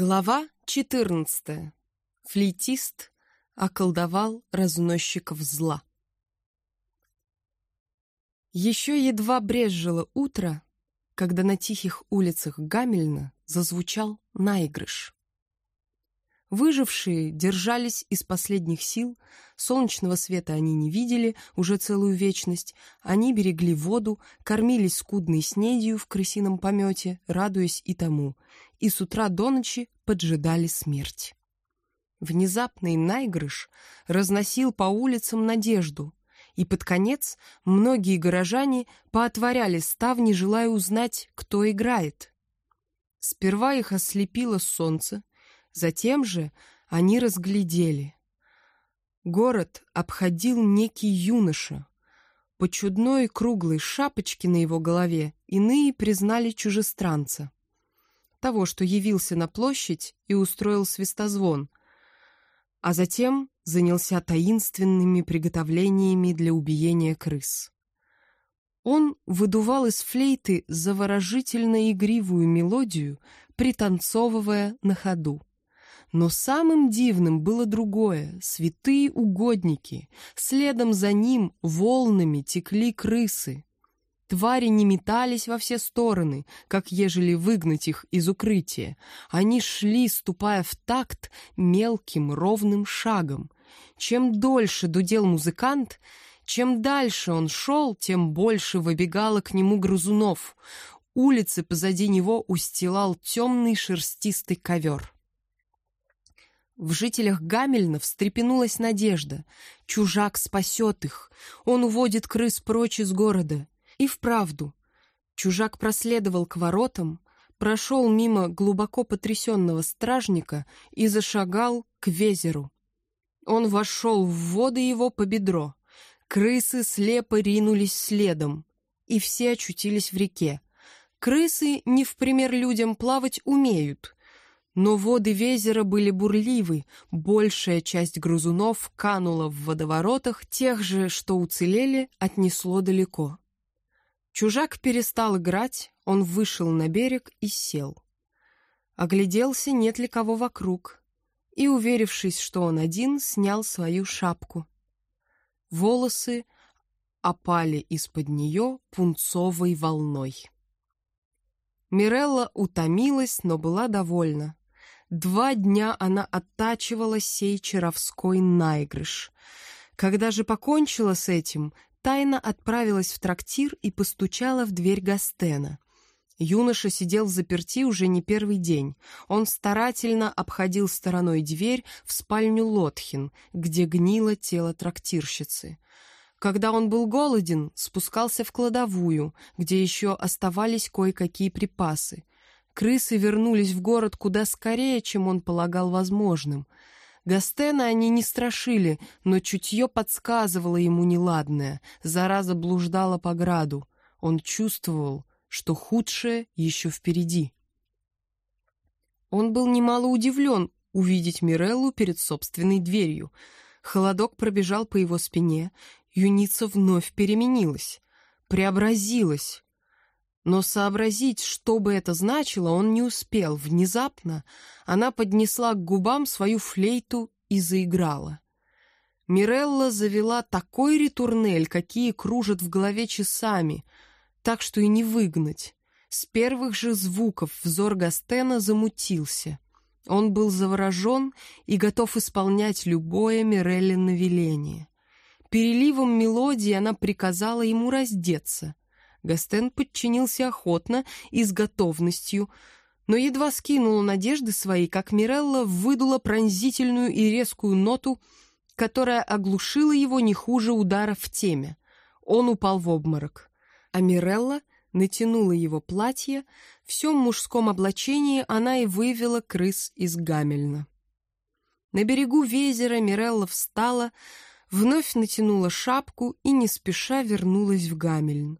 Глава 14. Флейтист околдовал разносчиков зла. Еще едва брезжило утро, когда на тихих улицах Гамельна зазвучал наигрыш. Выжившие держались из последних сил, солнечного света они не видели уже целую вечность, они берегли воду, кормились скудной снедью в крысином помете, радуясь и тому, и с утра до ночи поджидали смерть. Внезапный наигрыш разносил по улицам надежду, и под конец многие горожане поотворяли ставни, желая узнать, кто играет. Сперва их ослепило солнце, Затем же они разглядели. Город обходил некий юноша. По чудной круглой шапочке на его голове иные признали чужестранца. Того, что явился на площадь и устроил свистозвон, а затем занялся таинственными приготовлениями для убиения крыс. Он выдувал из флейты заворожительно игривую мелодию, пританцовывая на ходу. Но самым дивным было другое — святые угодники. Следом за ним волнами текли крысы. Твари не метались во все стороны, как ежели выгнать их из укрытия. Они шли, ступая в такт мелким ровным шагом. Чем дольше дудел музыкант, чем дальше он шел, тем больше выбегало к нему грызунов. Улицы позади него устилал темный шерстистый ковер. В жителях Гамельна встрепенулась надежда. Чужак спасет их. Он уводит крыс прочь из города. И вправду. Чужак проследовал к воротам, прошел мимо глубоко потрясенного стражника и зашагал к Везеру. Он вошел в воды его по бедро. Крысы слепо ринулись следом, и все очутились в реке. Крысы, не в пример людям, плавать умеют — но воды Везера были бурливы, большая часть грузунов канула в водоворотах, тех же, что уцелели, отнесло далеко. Чужак перестал играть, он вышел на берег и сел. Огляделся, нет ли кого вокруг, и, уверившись, что он один, снял свою шапку. Волосы опали из-под нее пунцовой волной. Мирелла утомилась, но была довольна. Два дня она оттачивала сей чаровской наигрыш. Когда же покончила с этим, тайно отправилась в трактир и постучала в дверь Гастена. Юноша сидел в заперти уже не первый день. Он старательно обходил стороной дверь в спальню Лотхин, где гнило тело трактирщицы. Когда он был голоден, спускался в кладовую, где еще оставались кое-какие припасы. Крысы вернулись в город куда скорее, чем он полагал возможным. Гастена они не страшили, но чутье подсказывало ему неладное. Зараза блуждала по граду. Он чувствовал, что худшее еще впереди. Он был немало удивлен увидеть Миреллу перед собственной дверью. Холодок пробежал по его спине, юница вновь переменилась, преобразилась, но сообразить, что бы это значило, он не успел. Внезапно она поднесла к губам свою флейту и заиграла. Мирелла завела такой ритурнель, какие кружат в голове часами, так что и не выгнать. С первых же звуков взор Гастена замутился. Он был заворожен и готов исполнять любое Миреллино веление. Переливом мелодии она приказала ему раздеться — Гастен подчинился охотно и с готовностью, но едва скинула надежды свои, как Мирелла выдула пронзительную и резкую ноту, которая оглушила его не хуже удара в теме. Он упал в обморок. А Мирелла натянула его платье, всем мужском облачении она и вывела крыс из Гамельна. На берегу Везера Мирелла встала, вновь натянула шапку и не спеша вернулась в Гамельн.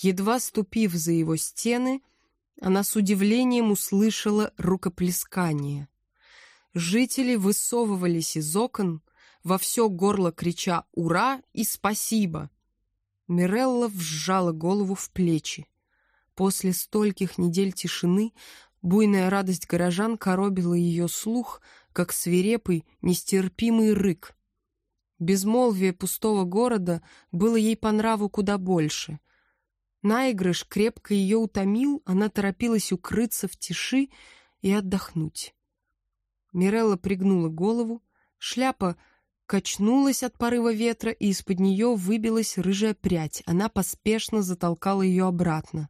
Едва ступив за его стены, она с удивлением услышала рукоплескание. Жители высовывались из окон, во все горло крича «Ура!» и «Спасибо!». Мирелла вжала голову в плечи. После стольких недель тишины Буйная радость горожан коробила ее слух, как свирепый, нестерпимый рык. Безмолвие пустого города было ей по нраву куда больше. Наигрыш крепко ее утомил, она торопилась укрыться в тиши и отдохнуть. Мирелла пригнула голову, шляпа качнулась от порыва ветра, и из-под нее выбилась рыжая прядь. Она поспешно затолкала ее обратно.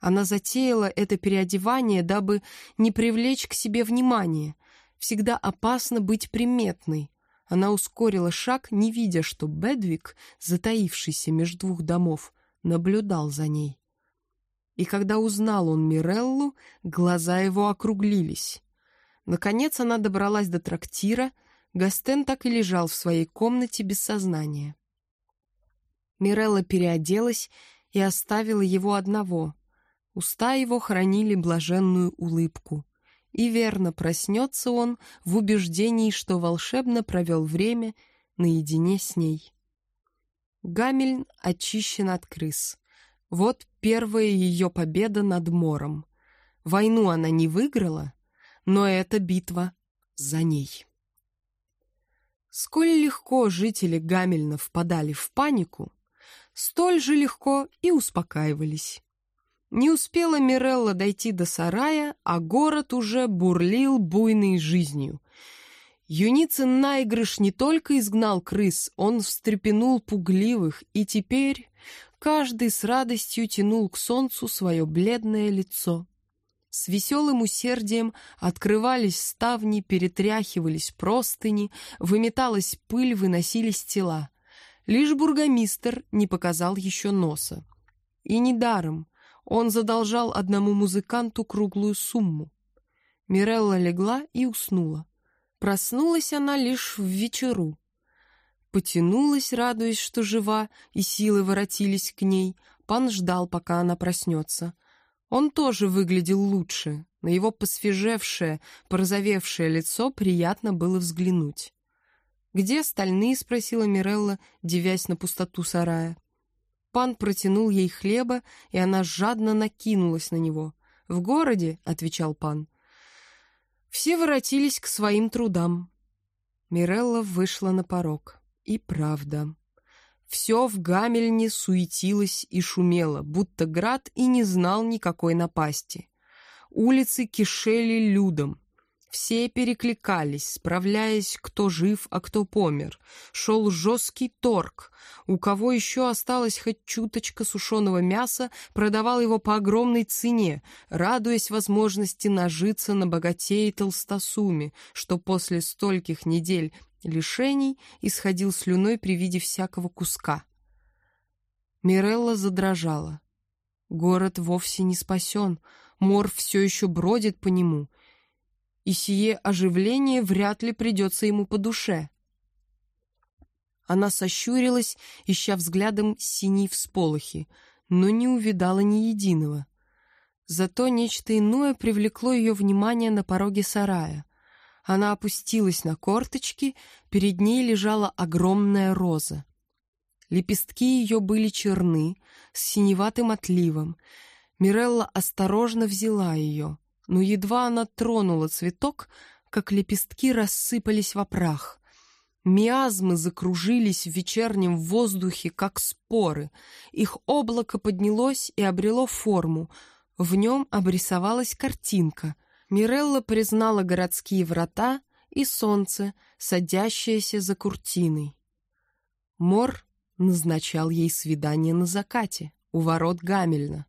Она затеяла это переодевание, дабы не привлечь к себе внимания. Всегда опасно быть приметной. Она ускорила шаг, не видя, что Бедвик, затаившийся между двух домов, наблюдал за ней. И когда узнал он Миреллу, глаза его округлились. Наконец она добралась до трактира, Гастен так и лежал в своей комнате без сознания. Мирелла переоделась и оставила его одного. Уста его хранили блаженную улыбку. И верно проснется он в убеждении, что волшебно провел время наедине с ней. Гамельн очищен от крыс. Вот первая ее победа над Мором. Войну она не выиграла, но эта битва за ней. Сколь легко жители Гамельна впадали в панику, столь же легко и успокаивались. Не успела Мирелла дойти до сарая, а город уже бурлил буйной жизнью. Юницын наигрыш не только изгнал крыс, он встрепенул пугливых, и теперь каждый с радостью тянул к солнцу свое бледное лицо. С веселым усердием открывались ставни, перетряхивались простыни, выметалась пыль, выносились тела. Лишь бургомистр не показал еще носа. И недаром он задолжал одному музыканту круглую сумму. Мирелла легла и уснула. Проснулась она лишь в вечеру. Потянулась, радуясь, что жива, и силы воротились к ней. Пан ждал, пока она проснется — он тоже выглядел лучше. На его посвежевшее, порозовевшее лицо приятно было взглянуть. «Где остальные?» — спросила Мирелла, девясь на пустоту сарая. Пан протянул ей хлеба, и она жадно накинулась на него. «В городе», — отвечал пан. Все воротились к своим трудам. Мирелла вышла на порог. И правда. Все в Гамельне суетилось и шумело, будто град и не знал никакой напасти. Улицы кишели людом. Все перекликались, справляясь, кто жив, а кто помер. Шел жесткий торг. У кого еще осталось хоть чуточка сушеного мяса, продавал его по огромной цене, радуясь возможности нажиться на богатее толстосуме, что после стольких недель лишений исходил слюной при виде всякого куска. Мирелла задрожала. Город вовсе не спасен, мор все еще бродит по нему, и сие оживление вряд ли придется ему по душе. Она сощурилась, ища взглядом синей всполохи, но не увидала ни единого. Зато нечто иное привлекло ее внимание на пороге сарая — она опустилась на корточки, перед ней лежала огромная роза. Лепестки ее были черны, с синеватым отливом. Мирелла осторожно взяла ее, но едва она тронула цветок, как лепестки рассыпались в прах. Миазмы закружились в вечернем воздухе, как споры. Их облако поднялось и обрело форму. В нем обрисовалась картинка — Мирелла признала городские врата и солнце, садящееся за куртиной. Мор назначал ей свидание на закате у ворот Гамельна.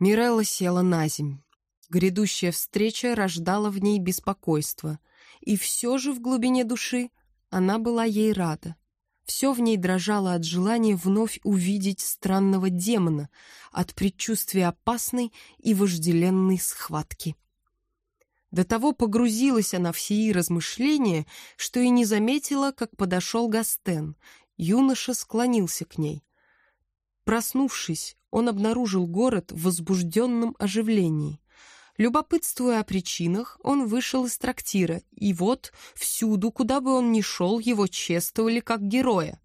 Мирелла села на земь. Грядущая встреча рождала в ней беспокойство, и все же в глубине души она была ей рада. Все в ней дрожало от желания вновь увидеть странного демона, от предчувствия опасной и вожделенной схватки. До того погрузилась она в сии размышления, что и не заметила, как подошел Гастен. Юноша склонился к ней. Проснувшись, он обнаружил город в возбужденном оживлении. Любопытствуя о причинах, он вышел из трактира, и вот всюду, куда бы он ни шел, его чествовали как героя.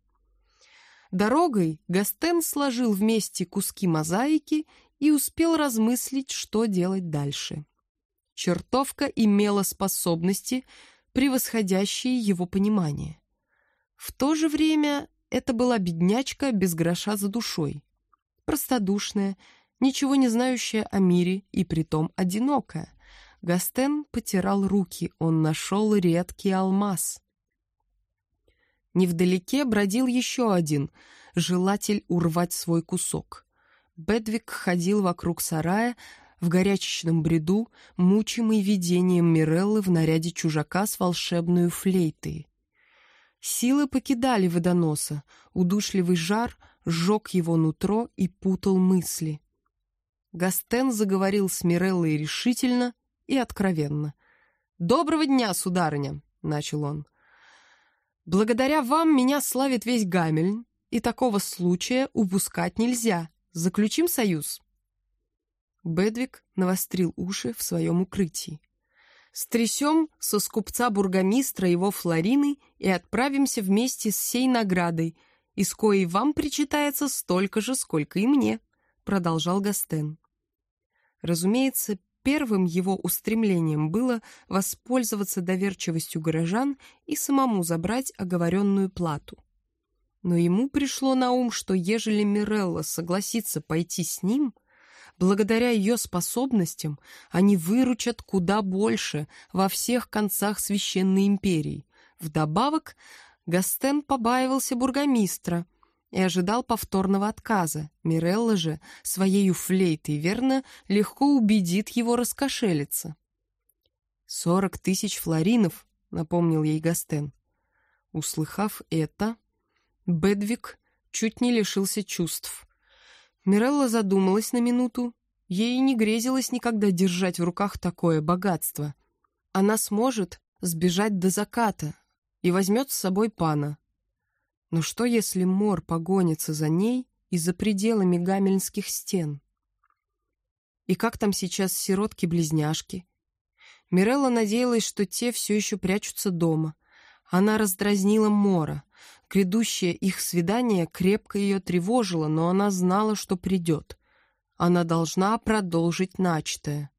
Дорогой Гастен сложил вместе куски мозаики и успел размыслить, что делать дальше. чертовка имела способности, превосходящие его понимание. В то же время это была беднячка без гроша за душой. Простодушная, ничего не знающая о мире и притом одинокая. Гастен потирал руки, он нашел редкий алмаз. Невдалеке бродил еще один, желатель урвать свой кусок. Бедвик ходил вокруг сарая, в горячечном бреду, мучимый видением Миреллы в наряде чужака с волшебной флейтой. Силы покидали водоноса, удушливый жар сжег его нутро и путал мысли. Гастен заговорил с Миреллой решительно и откровенно. «Доброго дня, сударыня!» — начал он. «Благодаря вам меня славит весь Гамельн, и такого случая упускать нельзя. Заключим союз». Бедвик навострил уши в своем укрытии. «Стрясем со скупца бургомистра его флорины и отправимся вместе с сей наградой, из коей вам причитается столько же, сколько и мне», — продолжал Гастен. Разумеется, первым его устремлением было воспользоваться доверчивостью горожан и самому забрать оговоренную плату. Но ему пришло на ум, что ежели Мирелла согласится пойти с ним — Благодаря ее способностям они выручат куда больше во всех концах Священной империи. Вдобавок, Гастен побаивался бургомистра и ожидал повторного отказа. Мирелла же своей флейтой, верно, легко убедит его раскошелиться. «Сорок тысяч флоринов», — напомнил ей Гастен. Услыхав это, Бедвик чуть не лишился чувств. Мирелла задумалась на минуту. Ей не грезилось никогда держать в руках такое богатство. Она сможет сбежать до заката и возьмет с собой пана. Но что, если Мор погонится за ней и за пределами гамельнских стен? И как там сейчас сиротки-близняшки? Мирелла надеялась, что те все еще прячутся дома. Она раздразнила Мора — Грядущее их свидание крепко ее тревожило, но она знала, что придет. Она должна продолжить начатое.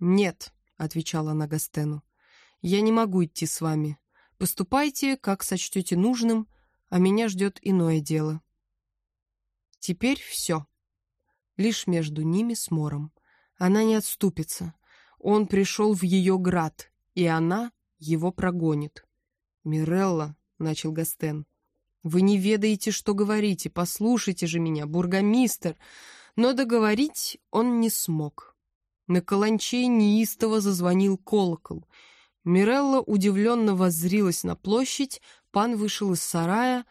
«Нет», — отвечала она Гастену, — «я не могу идти с вами. Поступайте, как сочтете нужным, а меня ждет иное дело». Теперь все. Лишь между ними с Мором. Она не отступится. Он пришел в ее град, и она его прогонит. «Мирелла», начал Гастен. «Вы не ведаете, что говорите, послушайте же меня, бургомистр!» Но договорить он не смог. На каланче неистово зазвонил колокол. Мирелла удивленно воззрилась на площадь, пан вышел из сарая.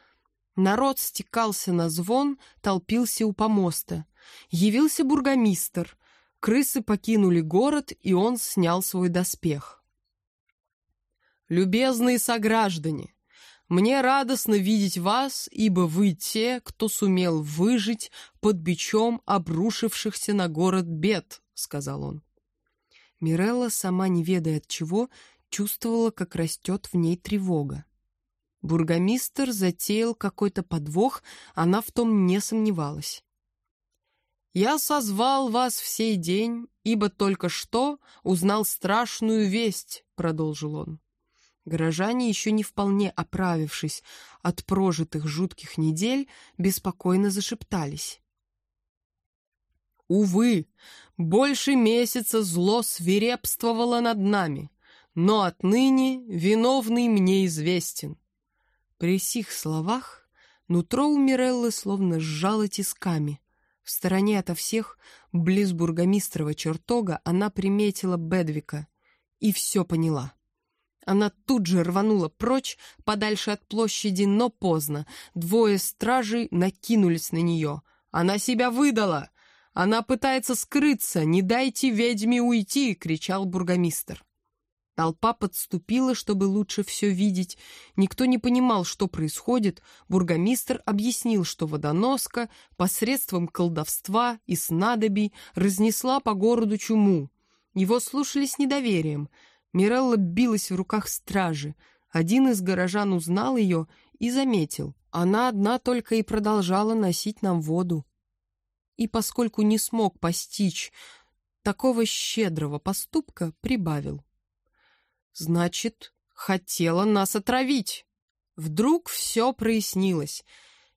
Народ стекался на звон, толпился у помоста. Явился бургомистр. Крысы покинули город, и он снял свой доспех. «Любезные сограждане!» Мне радостно видеть вас, ибо вы те, кто сумел выжить под бичом обрушившихся на город бед», — сказал он. Мирелла, сама не ведая от чего, чувствовала, как растет в ней тревога. Бургомистр затеял какой-то подвох, она в том не сомневалась. «Я созвал вас в сей день, ибо только что узнал страшную весть», — продолжил он. Горожане, еще не вполне оправившись от прожитых жутких недель, беспокойно зашептались. «Увы, больше месяца зло свирепствовало над нами, но отныне виновный мне известен». При сих словах нутро у Миреллы словно сжало тисками. В стороне ото всех, близ бургомистрова чертога, она приметила Бедвика и все поняла. Она тут же рванула прочь, подальше от площади, но поздно. Двое стражей накинулись на нее. Она себя выдала! Она пытается скрыться! Не дайте ведьме уйти!» — кричал бургомистр. Толпа подступила, чтобы лучше все видеть. Никто не понимал, что происходит. Бургомистр объяснил, что водоноска посредством колдовства и снадобий разнесла по городу чуму. Его слушали с недоверием — Мирелла билась в руках стражи. Один из горожан узнал ее и заметил. Она одна только и продолжала носить нам воду. И поскольку не смог постичь такого щедрого поступка прибавил. «Значит, хотела нас отравить!» Вдруг все прояснилось.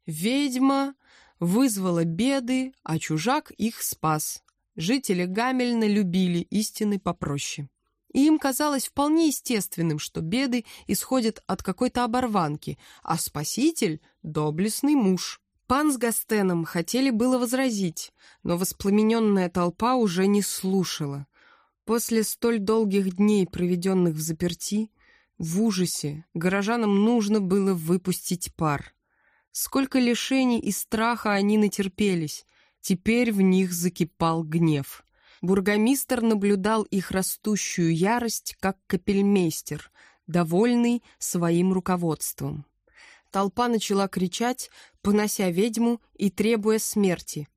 Ведьма вызвала беды, а чужак их спас. Жители Гамельна любили истины попроще. И им казалось вполне естественным, что беды исходят от какой-то оборванки, а спаситель — доблестный муж. Пан с Гастеном хотели было возразить, но воспламененная толпа уже не слушала. После столь долгих дней, проведенных в заперти, в ужасе горожанам нужно было выпустить пар. Сколько лишений и страха они натерпелись, теперь в них закипал гнев. Бургомистр наблюдал их растущую ярость, как капельмейстер, довольный своим руководством. Толпа начала кричать, понося ведьму и требуя смерти.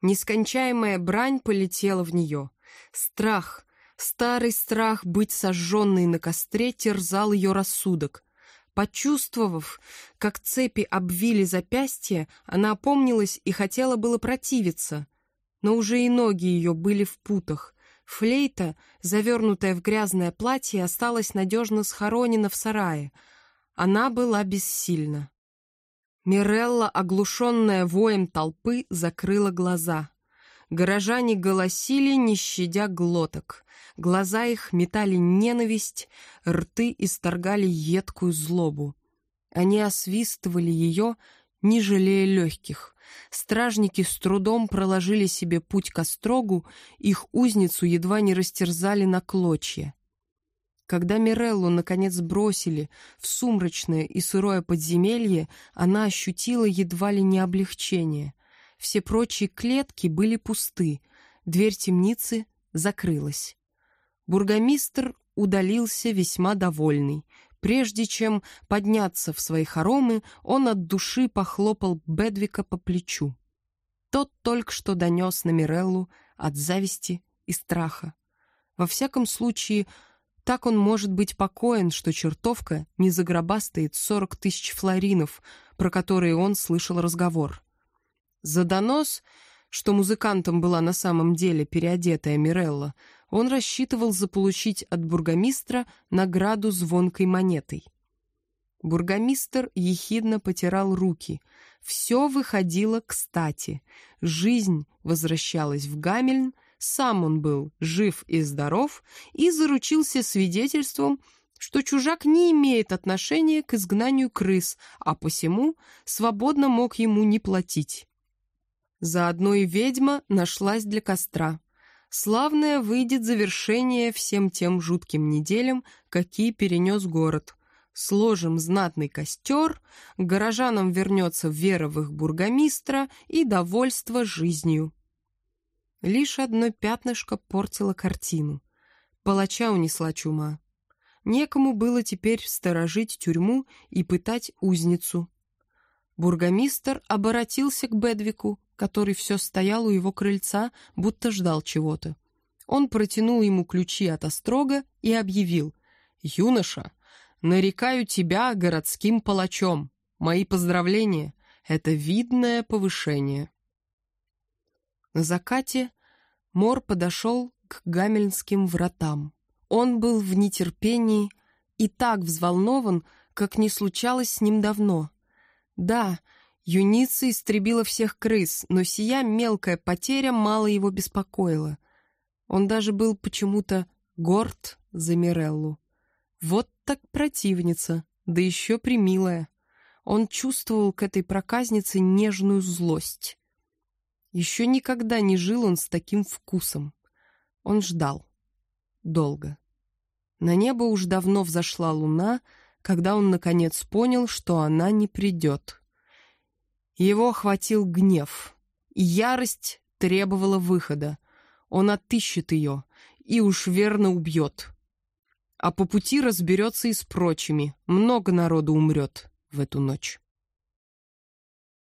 Нескончаемая брань полетела в нее. Страх, старый страх быть сожженной на костре терзал ее рассудок. Почувствовав, как цепи обвили запястье, она опомнилась и хотела было противиться, но уже и ноги ее были в путах. Флейта, завернутая в грязное платье, осталась надежно схоронена в сарае. Она была бессильна. Мирелла, оглушенная воем толпы, закрыла глаза. Горожане голосили, не щадя глоток. Глаза их метали ненависть, рты исторгали едкую злобу. Они освистывали ее, не жалея легких. Стражники с трудом проложили себе путь к острогу, их узницу едва не растерзали на клочья. Когда Миреллу, наконец, бросили в сумрачное и сырое подземелье, она ощутила едва ли не облегчение. Все прочие клетки были пусты, дверь темницы закрылась. Бургомистр удалился весьма довольный. Прежде чем подняться в свои хоромы, он от души похлопал Бедвика по плечу. Тот только что донес на Миреллу от зависти и страха. Во всяком случае, так он может быть покоен, что чертовка не загробастает сорок тысяч флоринов, про которые он слышал разговор. За донос, что музыкантом была на самом деле переодетая Мирелла, он рассчитывал заполучить от бургомистра награду звонкой монетой. Бургомистр ехидно потирал руки. Все выходило кстати. Жизнь возвращалась в Гамельн, сам он был жив и здоров и заручился свидетельством, что чужак не имеет отношения к изгнанию крыс, а посему свободно мог ему не платить. Заодно и ведьма нашлась для костра славное выйдет завершение всем тем жутким неделям, какие перенес город. Сложим знатный костер, горожанам вернется вера в их бургомистра и довольство жизнью. Лишь одно пятнышко портило картину. Палача унесла чума. Некому было теперь сторожить тюрьму и пытать узницу. Бургомистр обратился к Бедвику, который все стоял у его крыльца, будто ждал чего-то. Он протянул ему ключи от острога и объявил. «Юноша, нарекаю тебя городским палачом. Мои поздравления. Это видное повышение». На закате Мор подошел к гамельнским вратам. Он был в нетерпении и так взволнован, как не случалось с ним давно. Да, Юница истребила всех крыс, но сия мелкая потеря мало его беспокоила. Он даже был почему-то горд за Миреллу. Вот так противница, да еще примилая. Он чувствовал к этой проказнице нежную злость. Еще никогда не жил он с таким вкусом. Он ждал. Долго. На небо уж давно взошла луна, когда он наконец понял, что она не придет. Его охватил гнев, ярость требовала выхода. Он отыщет ее и уж верно убьет. А по пути разберется и с прочими. Много народу умрет в эту ночь.